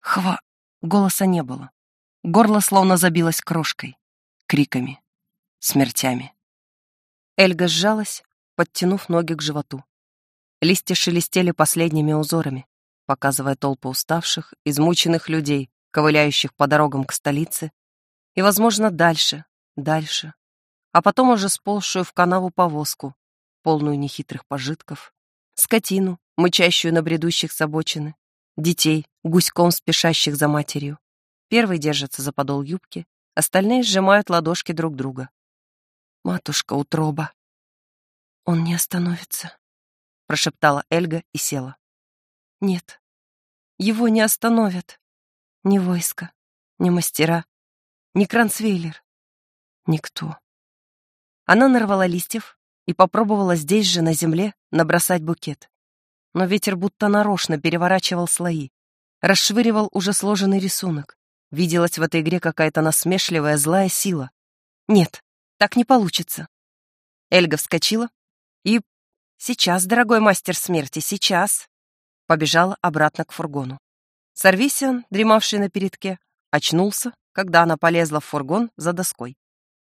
Хва... Голоса не было. Горло словно забилось крошкой, криками, смертями. Эльга сжалась, подтянув ноги к животу. Листья шелестели последними узорами, показывая толпы уставших, измученных людей, ковыляющих по дорогам к столице, и, возможно, дальше, дальше, а потом уже сползшую в канаву повозку, полную нехитрых пожитков, скотину, мычащую на бредущих с обочины, детей, гуськом спешащих за матерью. Первый держится за подол юбки, остальные сжимают ладошки друг друга. Матушка утроба. Он не остановится прошептала Эльга и села. Нет, его не остановят. Ни войско, ни мастера, ни Кранцвейлер. Никто. Она нарвала листьев и попробовала здесь же, на земле, набросать букет. Но ветер будто нарочно переворачивал слои, расшвыривал уже сложенный рисунок. Виделась в этой игре какая-то насмешливая злая сила. Нет, так не получится. Эльга вскочила и «Сейчас, дорогой мастер смерти, сейчас!» Побежала обратно к фургону. Сарвисиан, дремавший на передке, очнулся, когда она полезла в фургон за доской.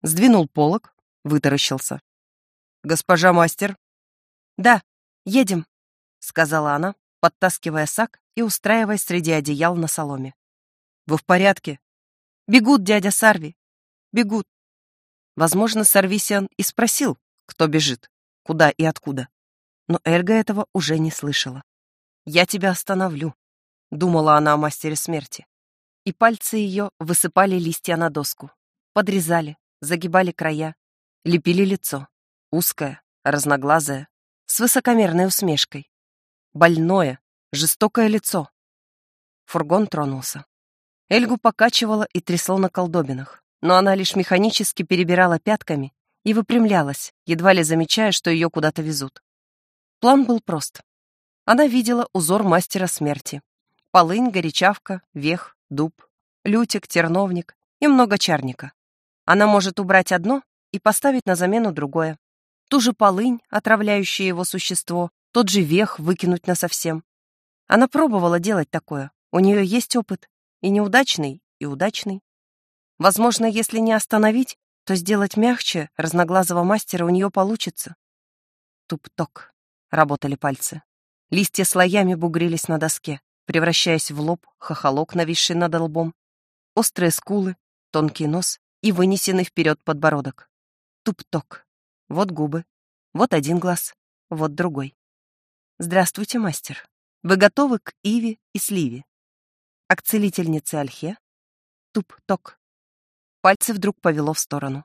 Сдвинул полог, вытаращился. «Госпожа мастер?» «Да, едем», — сказала она, подтаскивая сак и устраиваясь среди одеял на соломе. «Вы в порядке?» «Бегут, дядя Сарви, бегут». Возможно, Сарвисиан и спросил, кто бежит, куда и откуда но Эльга этого уже не слышала. «Я тебя остановлю», — думала она о мастере смерти. И пальцы ее высыпали листья на доску, подрезали, загибали края, лепили лицо, узкое, разноглазое, с высокомерной усмешкой. Больное, жестокое лицо. Фургон тронулся. Эльгу покачивало и трясло на колдобинах, но она лишь механически перебирала пятками и выпрямлялась, едва ли замечая, что ее куда-то везут. План был прост. Она видела узор мастера смерти. Полынь, горячавка, вех, дуб, лютик, терновник и много чарника. Она может убрать одно и поставить на замену другое. Ту же полынь, отравляющая его существо, тот же вех выкинуть насовсем. Она пробовала делать такое. У нее есть опыт. И неудачный, и удачный. Возможно, если не остановить, то сделать мягче разноглазого мастера у нее получится. Туп-ток. Работали пальцы. Листья слоями бугрились на доске, превращаясь в лоб, хохолок, нависший над лбом, острые скулы, тонкий нос и вынесенный вперед подбородок. Туп-ток. Вот губы. Вот один глаз. Вот другой. Здравствуйте, мастер. Вы готовы к Иве и Сливе? А к целительнице Альхе? Туп-ток. Пальцы вдруг повело в сторону.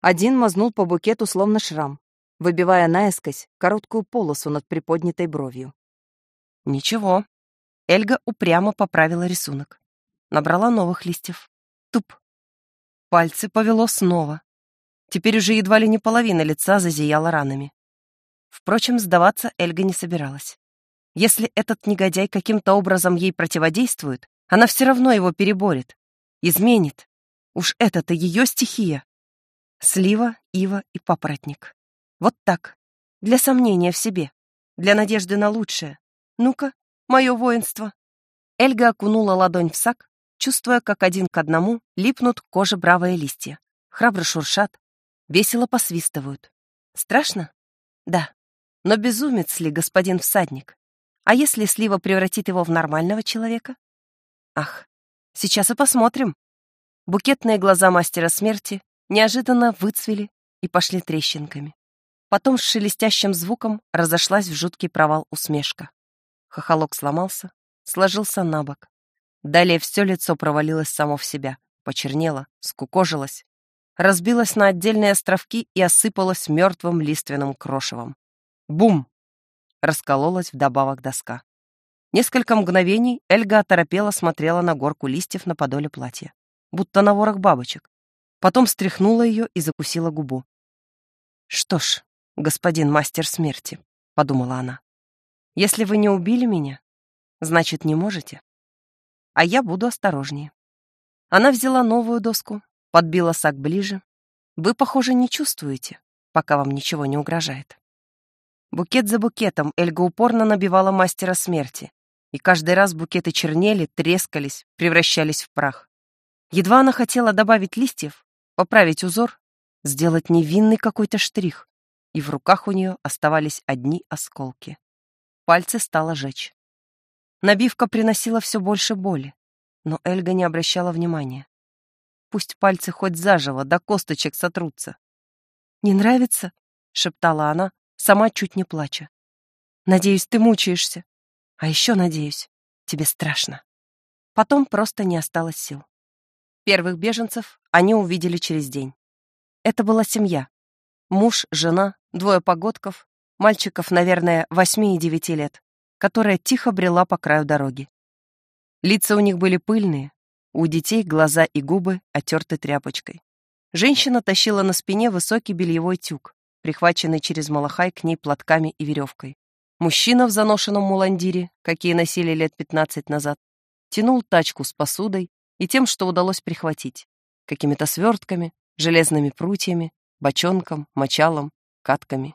Один мазнул по букету, словно шрам выбивая наискось короткую полосу над приподнятой бровью. Ничего. Эльга упрямо поправила рисунок. Набрала новых листьев. Туп. Пальцы повело снова. Теперь уже едва ли не половина лица зазияла ранами. Впрочем, сдаваться Эльга не собиралась. Если этот негодяй каким-то образом ей противодействует, она все равно его переборет. Изменит. Уж это-то ее стихия. Слива, ива и папоротник. Вот так. Для сомнения в себе. Для надежды на лучшее. Ну-ка, мое воинство. Эльга окунула ладонь в сак, чувствуя, как один к одному липнут к коже бравые листья. Храбро шуршат, весело посвистывают. Страшно? Да. Но безумец ли господин всадник? А если слива превратит его в нормального человека? Ах, сейчас и посмотрим. Букетные глаза мастера смерти неожиданно выцвели и пошли трещинками. Потом с шелестящим звуком разошлась в жуткий провал усмешка. Хохолок сломался, сложился на бок. Далее все лицо провалилось само в себя, почернело, скукожилось, разбилось на отдельные островки и осыпалось мертвым лиственным крошевом. Бум! Раскололась вдобавок доска. Несколько мгновений Эльга оторопела смотрела на горку листьев на подоле платья, будто на ворох бабочек. Потом стряхнула ее и закусила губу. Что ж, господин мастер смерти», — подумала она. «Если вы не убили меня, значит, не можете. А я буду осторожнее». Она взяла новую доску, подбила сак ближе. Вы, похоже, не чувствуете, пока вам ничего не угрожает. Букет за букетом Эльга упорно набивала мастера смерти. и каждый раз букеты чернели, трескались, превращались в прах. Едва она хотела добавить листьев, поправить узор, сделать невинный какой-то штрих, и в руках у нее оставались одни осколки. Пальцы стало жечь. Набивка приносила все больше боли, но Эльга не обращала внимания. Пусть пальцы хоть заживо, до косточек сотрутся. «Не нравится?» — шептала она, сама чуть не плача. «Надеюсь, ты мучаешься. А еще надеюсь, тебе страшно». Потом просто не осталось сил. Первых беженцев они увидели через день. Это была семья. Муж, жена, двое погодков, мальчиков, наверное, восьми и девяти лет, которая тихо брела по краю дороги. Лица у них были пыльные, у детей глаза и губы отерты тряпочкой. Женщина тащила на спине высокий бельевой тюк, прихваченный через малахай к ней платками и веревкой. Мужчина в заношенном муландире, какие носили лет пятнадцать назад, тянул тачку с посудой и тем, что удалось прихватить, какими-то свертками, железными прутьями, бочонком, мочалом, катками.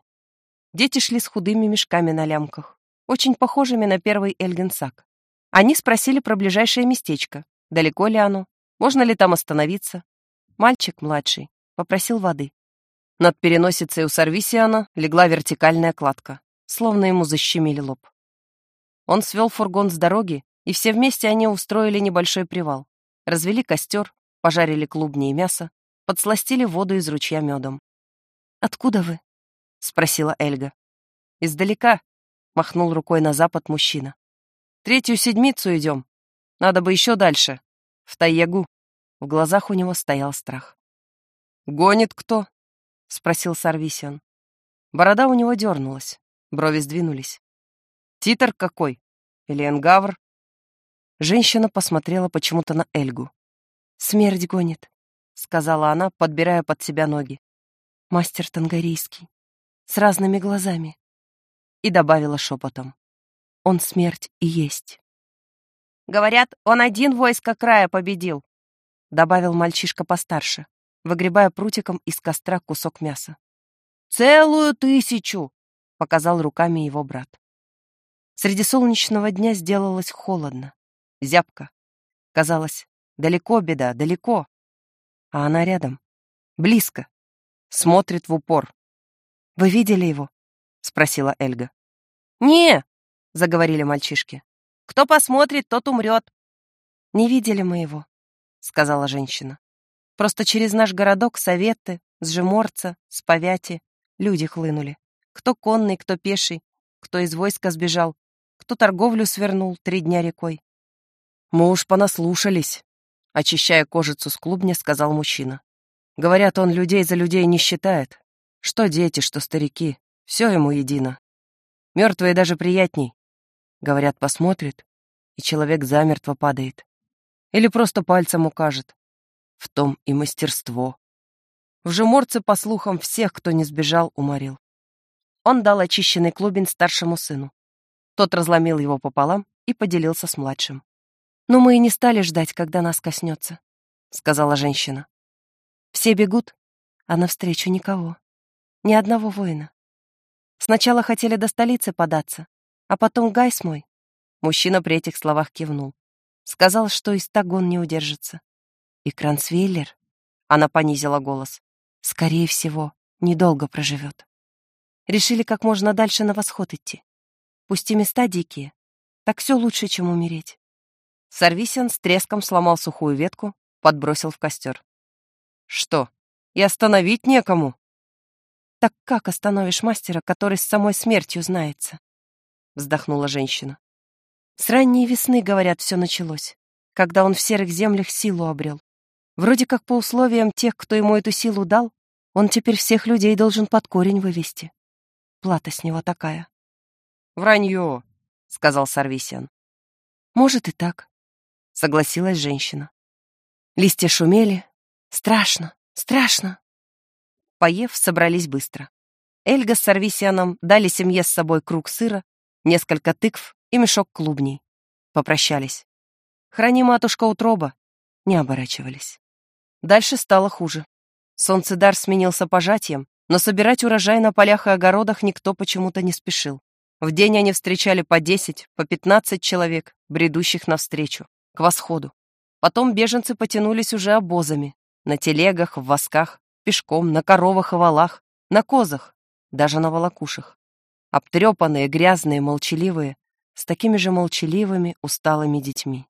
Дети шли с худыми мешками на лямках, очень похожими на первый Эльгенсак. Они спросили про ближайшее местечко, далеко ли оно, можно ли там остановиться. Мальчик младший попросил воды. Над переносицей у Сарвисиана легла вертикальная кладка, словно ему защемили лоб. Он свел фургон с дороги, и все вместе они устроили небольшой привал. Развели костер, пожарили клубни и мясо, подсластили воду из ручья медом. «Откуда вы?» — спросила Эльга. «Издалека», — махнул рукой на запад мужчина. «Третью седмицу идем. Надо бы еще дальше. В Тайягу». В глазах у него стоял страх. «Гонит кто?» — спросил Сарвисиан. Борода у него дернулась, брови сдвинулись. «Титр какой? Или Энгавр?» Женщина посмотрела почему-то на Эльгу. «Смерть гонит», — сказала она, подбирая под себя ноги. «Мастер тангарийский, с разными глазами». И добавила шепотом. «Он смерть и есть». «Говорят, он один войско края победил», — добавил мальчишка постарше, выгребая прутиком из костра кусок мяса. «Целую тысячу!» — показал руками его брат. Среди солнечного дня сделалось холодно, зябко. Казалось, далеко беда, далеко а она рядом. Близко. Смотрит в упор. «Вы видели его?» — спросила Эльга. «Не!» — заговорили мальчишки. «Кто посмотрит, тот умрет». «Не видели мы его», — сказала женщина. «Просто через наш городок Советы, Сжеморца, Сповяти люди хлынули. Кто конный, кто пеший, кто из войска сбежал, кто торговлю свернул три дня рекой. Мы уж понаслушались, очищая кожицу с клубня, сказал мужчина. Говорят, он людей за людей не считает. Что дети, что старики, все ему едино. Мертвые даже приятней. Говорят, посмотрит, и человек замертво падает. Или просто пальцем укажет. В том и мастерство. В жеморце, по слухам, всех, кто не сбежал, уморил. Он дал очищенный клубень старшему сыну. Тот разломил его пополам и поделился с младшим. «Но мы и не стали ждать, когда нас коснется», — сказала женщина. «Все бегут, а навстречу никого. Ни одного воина. Сначала хотели до столицы податься, а потом Гайс мой». Мужчина при этих словах кивнул. Сказал, что и стагон не удержится. И Кранцвейлер, она понизила голос, скорее всего, недолго проживет. Решили как можно дальше на восход идти. Пусть и места дикие, так все лучше, чем умереть. Сарвисин с треском сломал сухую ветку, подбросил в костер. «Что, и остановить некому?» «Так как остановишь мастера, который с самой смертью знается?» Вздохнула женщина. «С ранней весны, говорят, все началось, когда он в серых землях силу обрел. Вроде как по условиям тех, кто ему эту силу дал, он теперь всех людей должен под корень вывести. Плата с него такая». «Вранье», — сказал Сарвисиан. «Может и так согласилась женщина. Листья шумели. Страшно, страшно. Поев, собрались быстро. Эльга с Сарвисианом дали семье с собой круг сыра, несколько тыкв и мешок клубней. Попрощались. «Храни, матушка, утроба!» Не оборачивались. Дальше стало хуже. Солнцедар сменился пожатием, но собирать урожай на полях и огородах никто почему-то не спешил. В день они встречали по 10, по 15 человек, бредущих навстречу, к восходу. Потом беженцы потянулись уже обозами, на телегах, в восках, пешком, на коровах и валах, на козах, даже на волокушах. Обтрепанные, грязные, молчаливые, с такими же молчаливыми, усталыми детьми.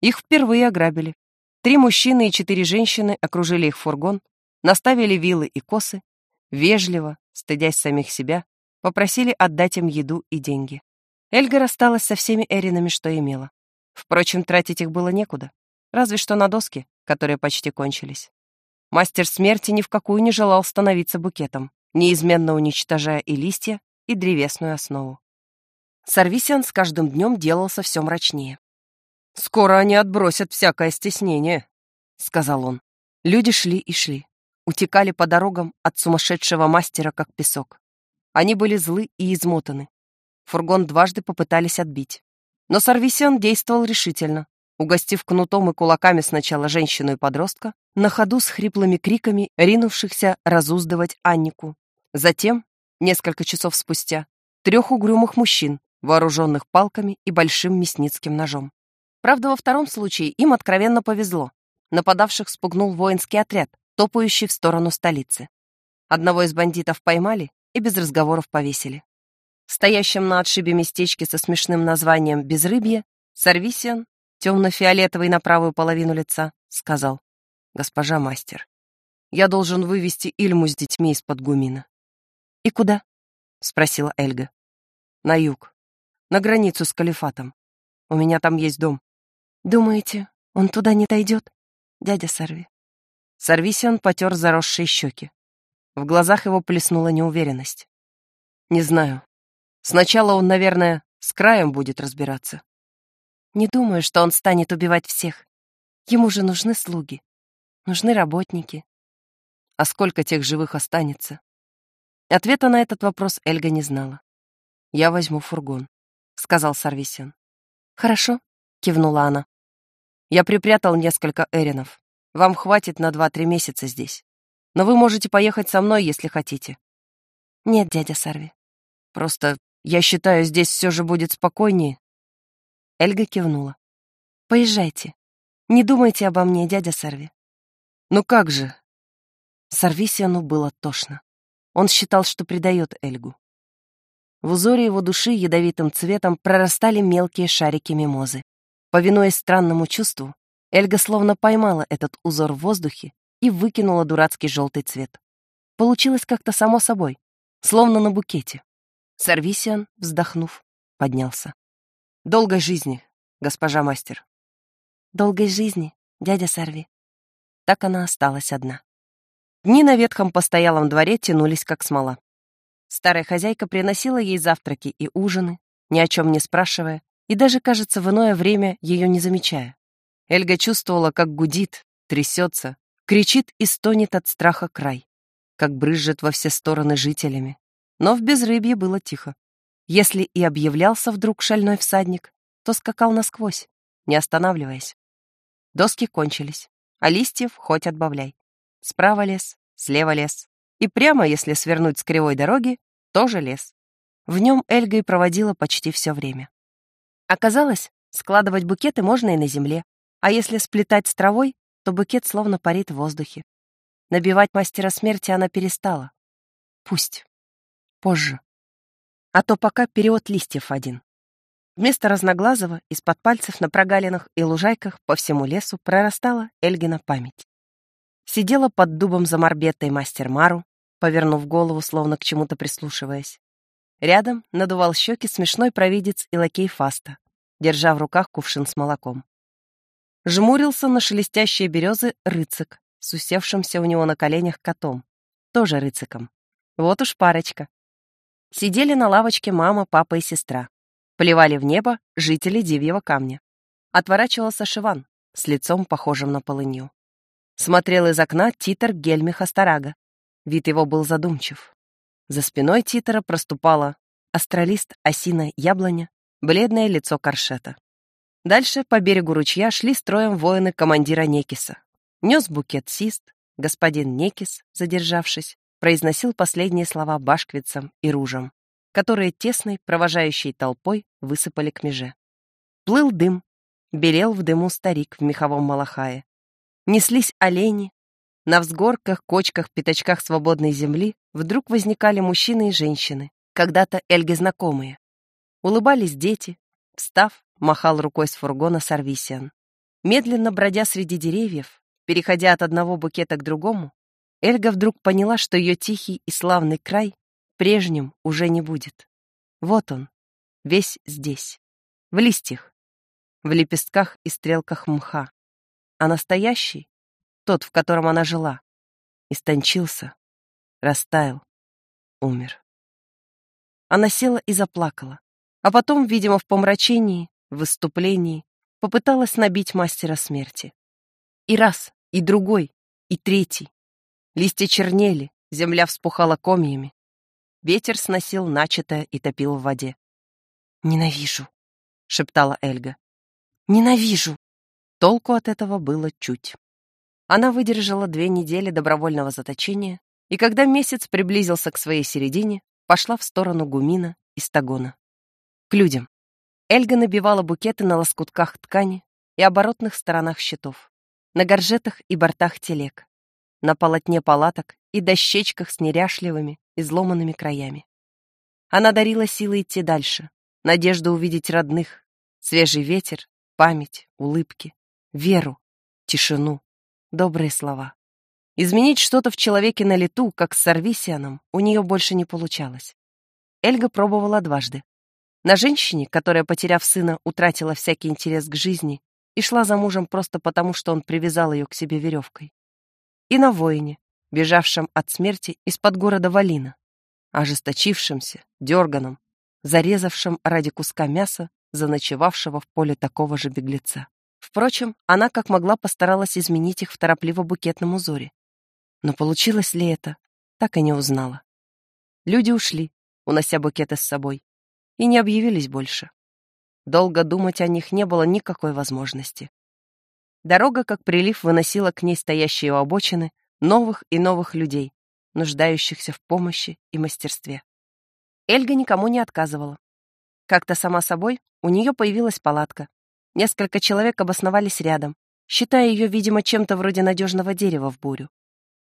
Их впервые ограбили. Три мужчины и четыре женщины окружили их фургон, наставили вилы и косы, вежливо, стыдясь самих себя, попросили отдать им еду и деньги. Эльга рассталась со всеми эринами, что имела. Впрочем, тратить их было некуда, разве что на доски, которые почти кончились. Мастер смерти ни в какую не желал становиться букетом, неизменно уничтожая и листья, и древесную основу. Сарвисиан с каждым днем делался все мрачнее. «Скоро они отбросят всякое стеснение», — сказал он. Люди шли и шли, утекали по дорогам от сумасшедшего мастера, как песок. Они были злы и измотаны. Фургон дважды попытались отбить. Но Сарвисиан действовал решительно, угостив кнутом и кулаками сначала женщину и подростка, на ходу с хриплыми криками, ринувшихся разуздывать Аннику. Затем, несколько часов спустя, трех угрюмых мужчин, вооруженных палками и большим мясницким ножом. Правда, во втором случае им откровенно повезло. Нападавших спугнул воинский отряд, топающий в сторону столицы. Одного из бандитов поймали и без разговоров повесили. Стоящим на отшибе местечке со смешным названием «Безрыбье» Сарвисиан, темно-фиолетовый на правую половину лица, сказал, «Госпожа мастер, я должен вывести Ильму с детьми из-под гумина». «И куда?» — спросила Эльга. «На юг, на границу с Калифатом. У меня там есть дом». «Думаете, он туда не дойдет, дядя Сарви?» Сарвисиан потер заросшие щеки. В глазах его плеснула неуверенность. «Не знаю. Сначала он, наверное, с краем будет разбираться. Не думаю, что он станет убивать всех. Ему же нужны слуги. Нужны работники. А сколько тех живых останется? Ответа на этот вопрос Эльга не знала. «Я возьму фургон», — сказал Сарвисиан. «Хорошо», — кивнула она. «Я припрятал несколько эринов. Вам хватит на два-три месяца здесь. Но вы можете поехать со мной, если хотите». «Нет, дядя Сарви. Просто я считаю, здесь все же будет спокойнее». Эльга кивнула. «Поезжайте. Не думайте обо мне, дядя Сарви». «Ну как же?» Сарвисиану было тошно. Он считал, что предает Эльгу. В узоре его души ядовитым цветом прорастали мелкие шарики мимозы. Повинуясь странному чувству, Эльга словно поймала этот узор в воздухе и выкинула дурацкий желтый цвет. Получилось как-то само собой, словно на букете. Сарвисиан, вздохнув, поднялся. «Долгой жизни, госпожа мастер». «Долгой жизни, дядя Сарви». Так она осталась одна. Дни на ветхом постоялом дворе тянулись, как смола. Старая хозяйка приносила ей завтраки и ужины, ни о чем не спрашивая, и даже, кажется, в иное время ее не замечая. Эльга чувствовала, как гудит, трясется, кричит и стонет от страха край, как брызжет во все стороны жителями. Но в безрыбье было тихо. Если и объявлялся вдруг шальной всадник, то скакал насквозь, не останавливаясь. Доски кончились, а листьев хоть отбавляй. Справа лес, слева лес. И прямо, если свернуть с кривой дороги, тоже лес. В нем Эльга и проводила почти все время. Оказалось, складывать букеты можно и на земле, а если сплетать с травой, то букет словно парит в воздухе. Набивать мастера смерти она перестала. Пусть. Позже. А то пока период листьев один. Вместо разноглазого из-под пальцев на прогалинах и лужайках по всему лесу прорастала Эльгина память. Сидела под дубом за морбетой мастер Мару, повернув голову, словно к чему-то прислушиваясь. Рядом надувал щеки смешной провидец и лакей Фаста, держа в руках кувшин с молоком жмурился на шелестящие березы рыцик с усевшимся у него на коленях котом, тоже рыциком. Вот уж парочка. Сидели на лавочке мама, папа и сестра. Плевали в небо жители Дивьего камня. Отворачивался Шиван с лицом, похожим на полынью. Смотрел из окна титр Гельмиха Хастарага. Вид его был задумчив. За спиной титра проступала астралист осина яблоня, бледное лицо коршета. Дальше по берегу ручья шли строем воины командира Некиса. Нес букет сист, господин Некис, задержавшись, произносил последние слова башквицам и ружам. которые тесной, провожающей толпой высыпали к меже. Плыл дым, белел в дыму старик в меховом малахае. Неслись олени. На взгорках, кочках, пятачках свободной земли вдруг возникали мужчины и женщины, когда-то Эльге знакомые. Улыбались дети. Встав, махал рукой с фургона Сарвисиан. Медленно бродя среди деревьев, переходя от одного букета к другому, Эльга вдруг поняла, что ее тихий и славный край прежним уже не будет. Вот он, весь здесь, в листьях, в лепестках и стрелках мха. А настоящий, тот, в котором она жила, истончился, растаял, умер. Она села и заплакала, а потом, видимо, в помрачении, в выступлении, попыталась набить мастера смерти. И раз, и другой, и третий. Листья чернели, земля вспухала комьями. Ветер сносил начатое и топил в воде. «Ненавижу», — шептала Эльга. «Ненавижу!» Толку от этого было чуть. Она выдержала две недели добровольного заточения, и когда месяц приблизился к своей середине, пошла в сторону Гумина и Стагона. К людям. Эльга набивала букеты на лоскутках ткани и оборотных сторонах щитов, на горжетах и бортах телег, на полотне палаток и дощечках с неряшливыми, изломанными краями. Она дарила силы идти дальше, надежду увидеть родных, свежий ветер, память, улыбки, веру, тишину, добрые слова. Изменить что-то в человеке на лету, как с Сарвисианом, у нее больше не получалось. Эльга пробовала дважды. На женщине, которая, потеряв сына, утратила всякий интерес к жизни и шла за мужем просто потому, что он привязал ее к себе веревкой. И на воине, бежавшем от смерти из-под города Валина, ожесточившемся, дерганом, зарезавшем ради куска мяса заночевавшего в поле такого же беглеца. Впрочем, она как могла постаралась изменить их в торопливо-букетном узоре. Но получилось ли это, так и не узнала. Люди ушли, унося букеты с собой и не объявились больше. Долго думать о них не было никакой возможности. Дорога, как прилив, выносила к ней стоящие у обочины новых и новых людей, нуждающихся в помощи и мастерстве. Эльга никому не отказывала. Как-то сама собой у нее появилась палатка. Несколько человек обосновались рядом, считая ее, видимо, чем-то вроде надежного дерева в бурю.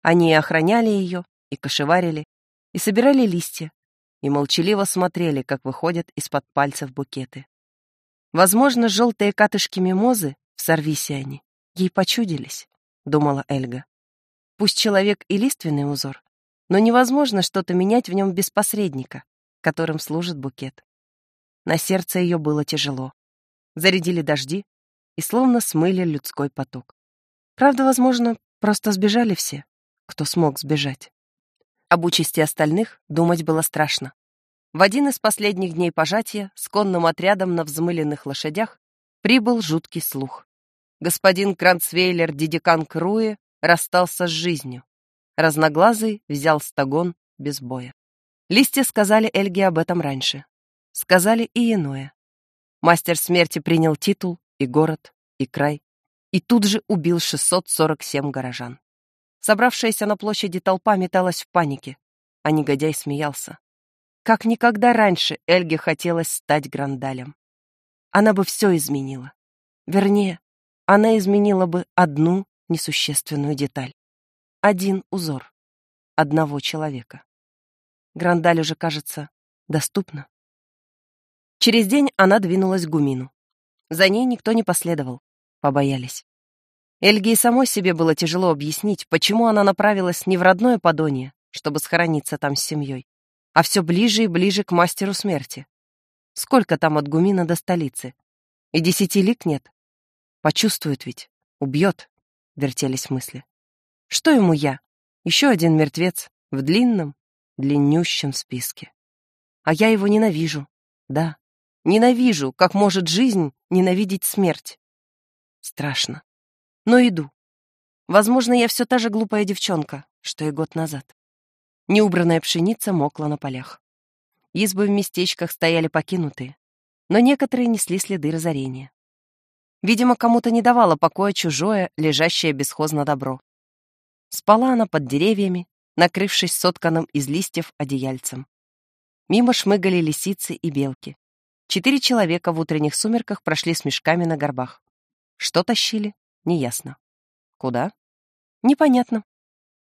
Они охраняли ее, и кошеварили, и собирали листья, и молчаливо смотрели, как выходят из-под пальцев букеты. Возможно, желтые катышки мимозы в Сарвисиане ей почудились, думала Эльга. Пусть человек и лиственный узор, но невозможно что-то менять в нем без посредника, которым служит букет. На сердце ее было тяжело. Зарядили дожди и словно смыли людской поток. Правда, возможно, просто сбежали все, кто смог сбежать. Об участи остальных думать было страшно. В один из последних дней пожатия с конным отрядом на взмыленных лошадях прибыл жуткий слух. Господин Кранцвейлер Дидикан Круе расстался с жизнью. Разноглазый взял стагон без боя. Листья сказали Эльге об этом раньше. Сказали и иное. Мастер смерти принял титул и город, и край, и тут же убил 647 горожан. Собравшаяся на площади толпа металась в панике, а негодяй смеялся. Как никогда раньше Эльге хотелось стать Грандалем. Она бы все изменила. Вернее, она изменила бы одну несущественную деталь. Один узор. Одного человека. Грандаль уже, кажется, доступно. Через день она двинулась к Гумину. За ней никто не последовал. Побоялись. Эльге и самой себе было тяжело объяснить, почему она направилась не в родное Подонье, чтобы схорониться там с семьей, а все ближе и ближе к мастеру смерти. Сколько там от Гумина до столицы? И десяти лик нет. Почувствует ведь, убьет, вертелись мысли. Что ему я? Еще один мертвец в длинном, длиннющем списке. А я его ненавижу. Да, ненавижу, как может жизнь ненавидеть смерть. Страшно но иду. Возможно, я все та же глупая девчонка, что и год назад. Неубранная пшеница мокла на полях. Избы в местечках стояли покинутые, но некоторые несли следы разорения. Видимо, кому-то не давало покоя чужое, лежащее бесхозно добро. Спала она под деревьями, накрывшись сотканным из листьев одеяльцем. Мимо шмыгали лисицы и белки. Четыре человека в утренних сумерках прошли с мешками на горбах. Что тащили? Неясно. Куда? Непонятно.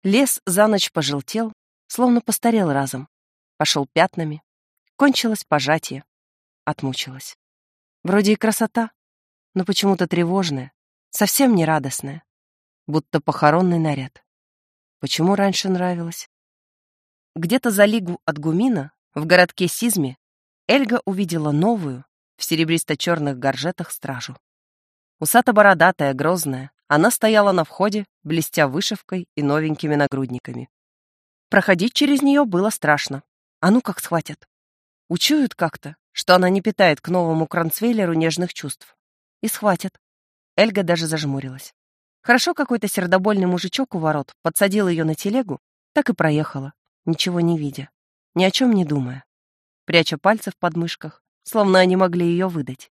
Лес за ночь пожелтел, словно постарел разом. Пошел пятнами. Кончилось пожатие. Отмучилась. Вроде и красота, но почему-то тревожная, совсем не радостная. Будто похоронный наряд. Почему раньше нравилось? Где-то за лигу от Гумина, в городке Сизме, Эльга увидела новую, в серебристо-черных горжетах, стражу. Усато-бородатая, грозная, она стояла на входе, блестя вышивкой и новенькими нагрудниками. Проходить через нее было страшно. А ну как схватят. Учуют как-то, что она не питает к новому кранцвейлеру нежных чувств. И схватят. Эльга даже зажмурилась. Хорошо какой-то сердобольный мужичок у ворот подсадил ее на телегу, так и проехала, ничего не видя, ни о чем не думая пряча пальцы в подмышках, словно они могли ее выдать.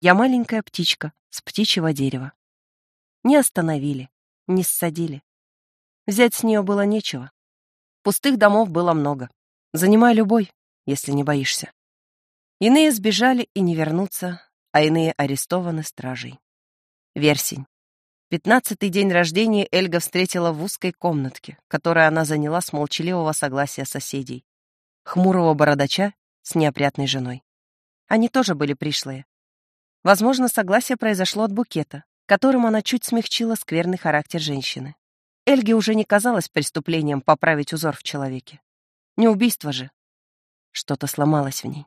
Я маленькая птичка с птичьего дерева. Не остановили, не ссадили. Взять с нее было нечего. Пустых домов было много. Занимай любой, если не боишься. Иные сбежали и не вернутся, а иные арестованы стражей. Версень. Пятнадцатый день рождения Эльга встретила в узкой комнатке, которую она заняла с молчаливого согласия соседей. Хмурого бородача с неопрятной женой. Они тоже были пришлые. Возможно, согласие произошло от букета, которым она чуть смягчила скверный характер женщины. Эльге уже не казалось преступлением поправить узор в человеке. Не убийство же. Что-то сломалось в ней.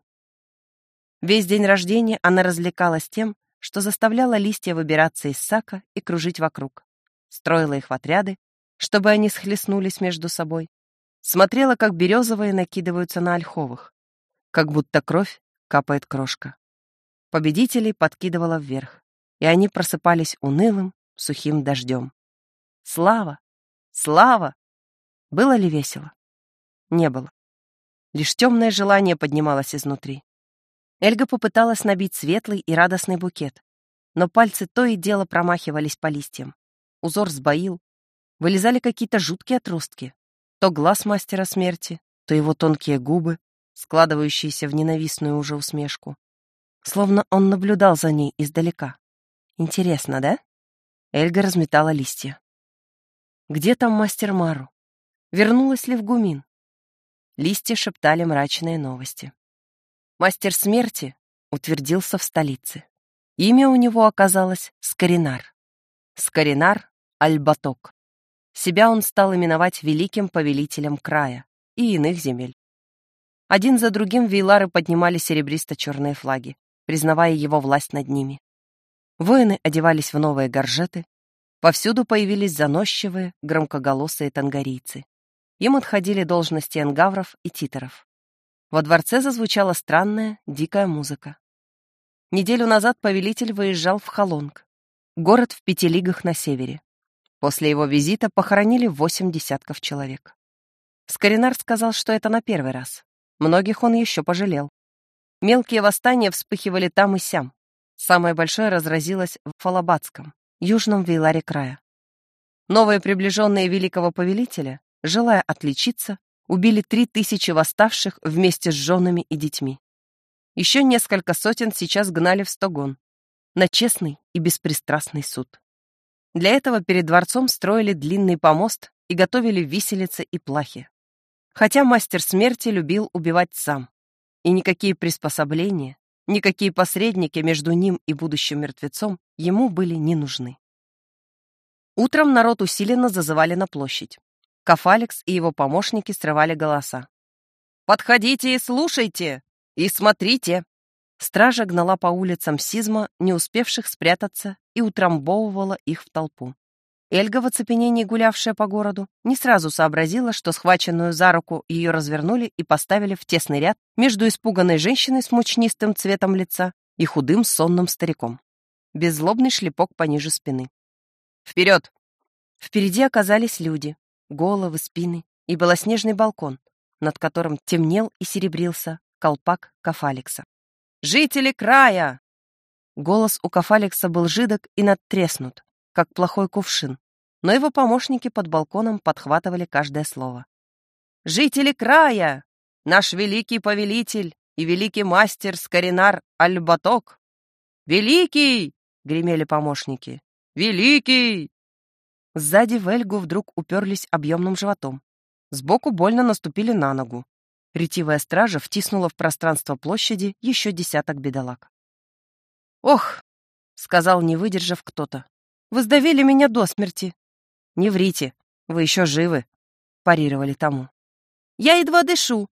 Весь день рождения она развлекалась тем, что заставляла листья выбираться из сака и кружить вокруг. Строила их в отряды, чтобы они схлестнулись между собой. Смотрела, как березовые накидываются на ольховых как будто кровь капает крошка. Победителей подкидывала вверх, и они просыпались унылым, сухим дождем. Слава! Слава! Было ли весело? Не было. Лишь темное желание поднималось изнутри. Эльга попыталась набить светлый и радостный букет, но пальцы то и дело промахивались по листьям. Узор сбоил, вылезали какие-то жуткие отростки. То глаз мастера смерти, то его тонкие губы, складывающиеся в ненавистную уже усмешку. Словно он наблюдал за ней издалека. Интересно, да? Эльга разметала листья. Где там мастер Мару? Вернулась ли в Гумин? Листья шептали мрачные новости. Мастер смерти утвердился в столице. Имя у него оказалось Скоринар. Скоринар Альбаток. Себя он стал именовать великим повелителем края и иных земель. Один за другим вейлары поднимали серебристо-черные флаги, признавая его власть над ними. Воины одевались в новые горжеты, повсюду появились заносчивые, громкоголосые тангарийцы. Им отходили должности энгавров и титеров. Во дворце зазвучала странная, дикая музыка. Неделю назад повелитель выезжал в Холонг, город в пяти лигах на севере. После его визита похоронили восемь десятков человек. Скоринар сказал, что это на первый раз. Многих он еще пожалел. Мелкие восстания вспыхивали там и сям. Самое большое разразилось в Фалабадском, южном Вейларе края. Новые приближенные великого повелителя, желая отличиться, убили три тысячи восставших вместе с женами и детьми. Еще несколько сотен сейчас гнали в Стогон, на честный и беспристрастный суд. Для этого перед дворцом строили длинный помост и готовили виселицы и плахи. Хотя мастер смерти любил убивать сам. И никакие приспособления, никакие посредники между ним и будущим мертвецом ему были не нужны. Утром народ усиленно зазывали на площадь. Кафалекс и его помощники срывали голоса. «Подходите и слушайте! И смотрите!» Стража гнала по улицам Сизма, не успевших спрятаться, и утрамбовывала их в толпу. Эльга, в оцепенении гулявшая по городу, не сразу сообразила, что схваченную за руку ее развернули и поставили в тесный ряд между испуганной женщиной с мучнистым цветом лица и худым сонным стариком. Беззлобный шлепок пониже спины. «Вперед!» Впереди оказались люди, головы, спины и белоснежный балкон, над которым темнел и серебрился колпак Кафалекса. «Жители края!» Голос у Кафалекса был жидок и надтреснут, как плохой кувшин, но его помощники под балконом подхватывали каждое слово. «Жители края! наш великий повелитель и великий мастер Скоринар Альбаток. Великий! гремели помощники. Великий! Сзади в Эльгу вдруг уперлись объемным животом. Сбоку больно наступили на ногу. Ретивая стража втиснула в пространство площади еще десяток бедолаг. «Ох!» — сказал, не выдержав кто-то. «Вы сдавили меня до смерти!» «Не врите, вы еще живы!» — парировали тому. «Я едва дышу!»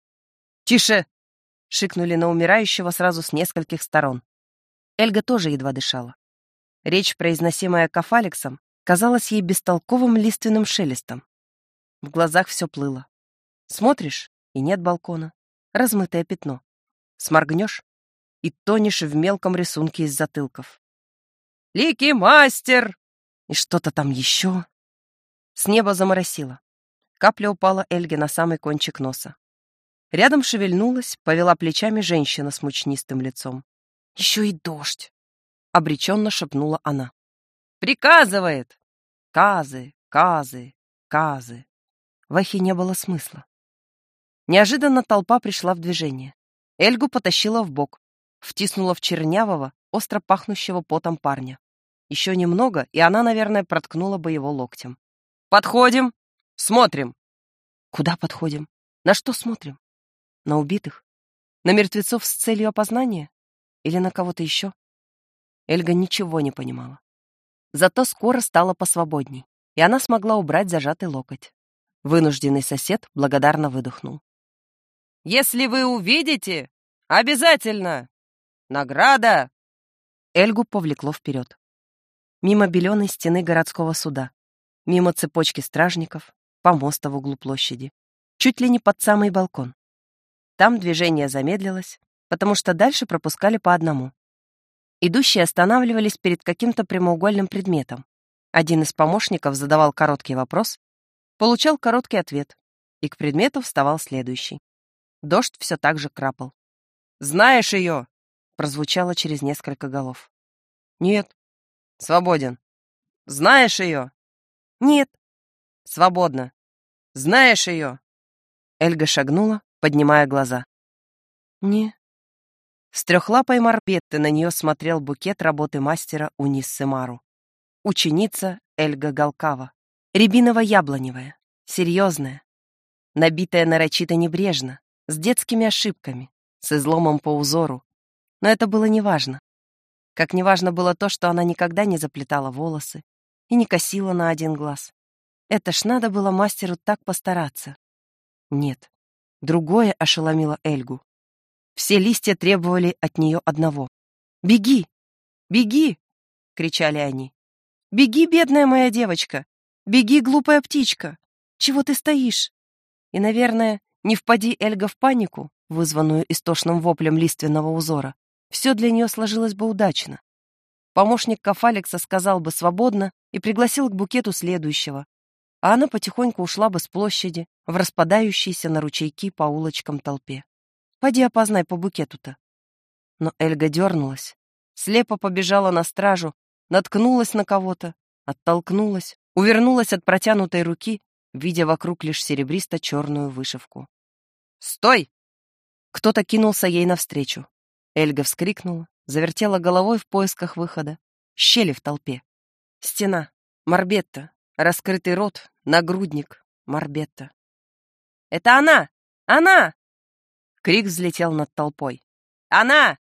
«Тише!» — шикнули на умирающего сразу с нескольких сторон. Эльга тоже едва дышала. Речь, произносимая Кафалексом, казалась ей бестолковым лиственным шелестом. В глазах все плыло. Смотришь, и нет балкона. Размытое пятно. Сморгнешь, и тонешь в мелком рисунке из затылков. «Лики мастер!» И что-то там еще. С неба заморосило. Капля упала Эльге на самый кончик носа. Рядом шевельнулась, повела плечами женщина с мучнистым лицом. «Еще и дождь!» — обреченно шепнула она. «Приказывает!» «Казы, казы, казы!» В эхе не было смысла. Неожиданно толпа пришла в движение. Эльгу потащила в бок, втиснула в чернявого, остро пахнущего потом парня. Еще немного, и она, наверное, проткнула бы его локтем. «Подходим! Смотрим!» «Куда подходим? На что смотрим? На убитых? На мертвецов с целью опознания? Или на кого-то еще?» Эльга ничего не понимала. Зато скоро стало посвободней, и она смогла убрать зажатый локоть. Вынужденный сосед благодарно выдохнул. «Если вы увидите, обязательно! Награда!» Эльгу повлекло вперед. Мимо беленой стены городского суда, мимо цепочки стражников, помоста в углу площади, чуть ли не под самый балкон. Там движение замедлилось, потому что дальше пропускали по одному. Идущие останавливались перед каким-то прямоугольным предметом. Один из помощников задавал короткий вопрос, получал короткий ответ, и к предмету вставал следующий. Дождь все так же крапал. «Знаешь ее?» — прозвучало через несколько голов. «Нет». «Свободен». «Знаешь ее?» «Нет». «Свободно». «Знаешь ее?» Эльга шагнула, поднимая глаза. «Не». С трехлапой морбетты на нее смотрел букет работы мастера Униссы Мару. Ученица Эльга Галкава. Рябиново-яблоневая, серьезная, набитая нарочито небрежно, с детскими ошибками, с изломом по узору. Но это было неважно. Как неважно было то, что она никогда не заплетала волосы и не косила на один глаз. Это ж надо было мастеру так постараться. Нет, другое ошеломило Эльгу. Все листья требовали от нее одного. «Беги! Беги!» — кричали они. «Беги, бедная моя девочка! Беги, глупая птичка! Чего ты стоишь?» И, наверное, не впади Эльга в панику, вызванную истошным воплем лиственного узора, все для нее сложилось бы удачно. Помощник Кафалекса сказал бы свободно и пригласил к букету следующего, а она потихоньку ушла бы с площади в распадающейся на ручейки по улочкам толпе. Поди опознай по букету-то. Но Эльга дернулась, слепо побежала на стражу, наткнулась на кого-то, оттолкнулась, увернулась от протянутой руки, видя вокруг лишь серебристо-черную вышивку. «Стой!» Кто-то кинулся ей навстречу. Эльга вскрикнула, завертела головой в поисках выхода. Щели в толпе. Стена. Морбетта. Раскрытый рот. Нагрудник. Морбетта. «Это она! Она!» Крик взлетел над толпой. «Она!»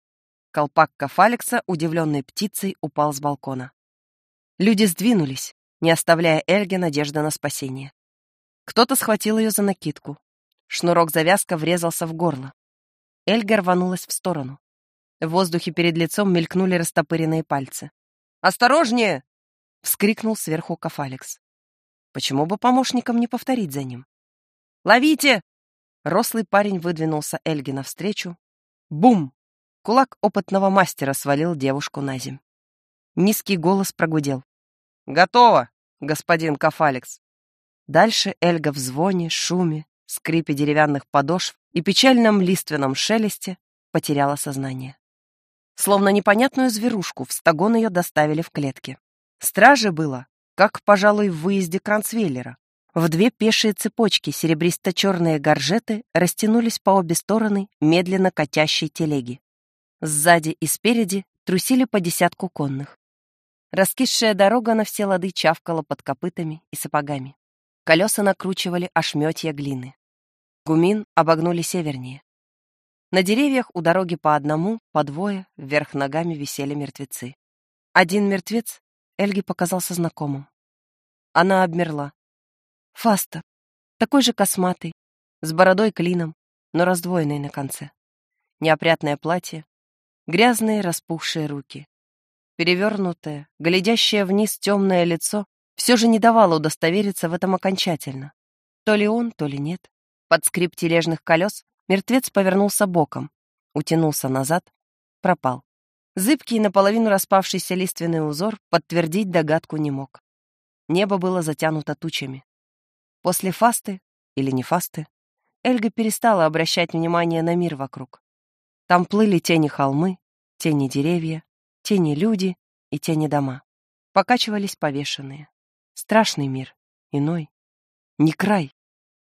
Колпак Кафалекса, удивленной птицей, упал с балкона. Люди сдвинулись, не оставляя Эльге надежды на спасение. Кто-то схватил ее за накидку. Шнурок-завязка врезался в горло. Эльга рванулась в сторону. В воздухе перед лицом мелькнули растопыренные пальцы. «Осторожнее!» — вскрикнул сверху Кафалекс. Почему бы помощникам не повторить за ним? «Ловите!» Рослый парень выдвинулся Эльге навстречу. Бум! Кулак опытного мастера свалил девушку на земь. Низкий голос прогудел. «Готово, господин Кафалекс!» Дальше Эльга в звоне, шуме, скрипе деревянных подошв и печальном лиственном шелесте потеряла сознание. Словно непонятную зверушку в стагон ее доставили в клетке. Стражи было, как, пожалуй, в выезде Кранцвейлера. В две пешие цепочки серебристо-черные горжеты растянулись по обе стороны медленно катящей телеги. Сзади и спереди трусили по десятку конных. Раскисшая дорога на все лады чавкала под копытами и сапогами. Колеса накручивали ошметья глины. Гумин обогнули севернее. На деревьях у дороги по одному, по двое, вверх ногами висели мертвецы. Один мертвец Эльге показался знакомым. Она обмерла. Фаста, такой же косматый, с бородой клином, но раздвоенный на конце. Неопрятное платье, грязные распухшие руки. Перевернутое, глядящее вниз темное лицо все же не давало удостовериться в этом окончательно. То ли он, то ли нет. Под скрип тележных колес мертвец повернулся боком, утянулся назад, пропал. Зыбкий, наполовину распавшийся лиственный узор подтвердить догадку не мог. Небо было затянуто тучами. После фасты, или не фасты, Эльга перестала обращать внимание на мир вокруг. Там плыли тени холмы, тени деревья, тени люди и тени дома. Покачивались повешенные. Страшный мир, иной. Не край,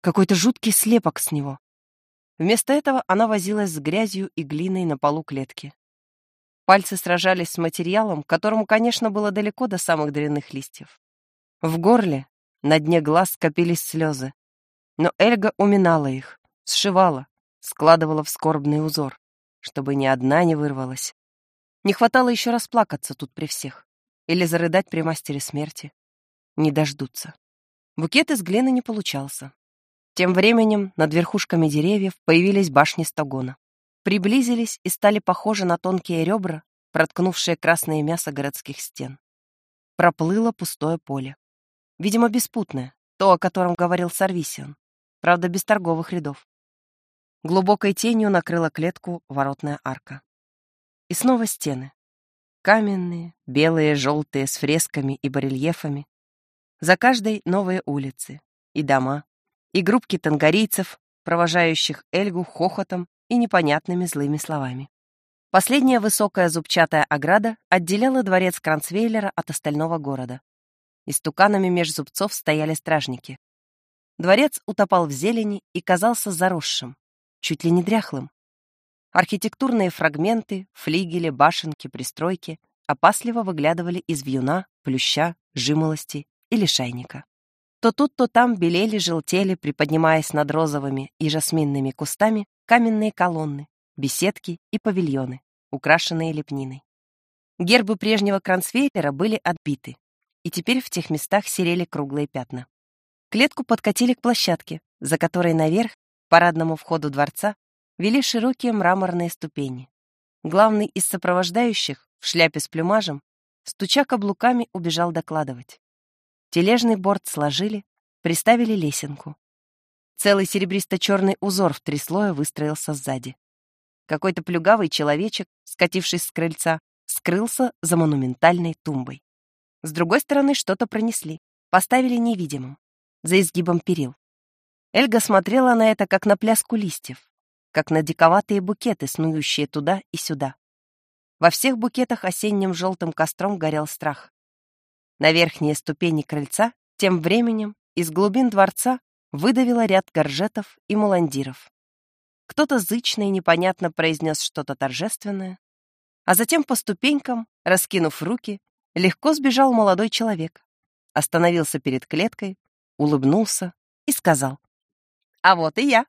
какой-то жуткий слепок с него. Вместо этого она возилась с грязью и глиной на полу клетки. Пальцы сражались с материалом, которому, конечно, было далеко до самых дрянных листьев. В горле, на дне глаз скопились слезы. Но Эльга уминала их, сшивала, складывала в скорбный узор, чтобы ни одна не вырвалась. Не хватало еще расплакаться тут при всех. Или зарыдать при мастере смерти. Не дождутся. Букет из глины не получался. Тем временем над верхушками деревьев появились башни стогона. Приблизились и стали похожи на тонкие ребра, проткнувшие красное мясо городских стен. Проплыло пустое поле. Видимо, беспутное, то, о котором говорил Сарвисиан. Правда, без торговых рядов. Глубокой тенью накрыла клетку воротная арка. И снова стены. Каменные, белые, желтые, с фресками и барельефами. За каждой новые улицы. И дома. И группки тангарийцев, провожающих Эльгу хохотом и непонятными злыми словами. Последняя высокая зубчатая ограда отделяла дворец Кранцвейлера от остального города. Истуканами меж зубцов стояли стражники. Дворец утопал в зелени и казался заросшим, чуть ли не дряхлым. Архитектурные фрагменты, флигели, башенки, пристройки опасливо выглядывали из вьюна, плюща, жимолости или шайника. То тут, то там белели, желтели, приподнимаясь над розовыми и жасминными кустами, каменные колонны, беседки и павильоны, украшенные лепниной. Гербы прежнего кронсвейлера были отбиты, и теперь в тех местах серели круглые пятна. Клетку подкатили к площадке, за которой наверх, парадному входу дворца, вели широкие мраморные ступени. Главный из сопровождающих, в шляпе с плюмажем, стуча каблуками, убежал докладывать. Тележный борт сложили, приставили лесенку. Целый серебристо-черный узор в три слоя выстроился сзади. Какой-то плюгавый человечек, скатившись с крыльца, скрылся за монументальной тумбой. С другой стороны что-то пронесли, поставили невидимым, за изгибом перил. Эльга смотрела на это, как на пляску листьев как на диковатые букеты, снующие туда и сюда. Во всех букетах осенним желтым костром горел страх. На верхние ступени крыльца тем временем из глубин дворца выдавило ряд горжетов и муландиров. Кто-то зычно и непонятно произнес что-то торжественное, а затем по ступенькам, раскинув руки, легко сбежал молодой человек, остановился перед клеткой, улыбнулся и сказал, «А вот и я».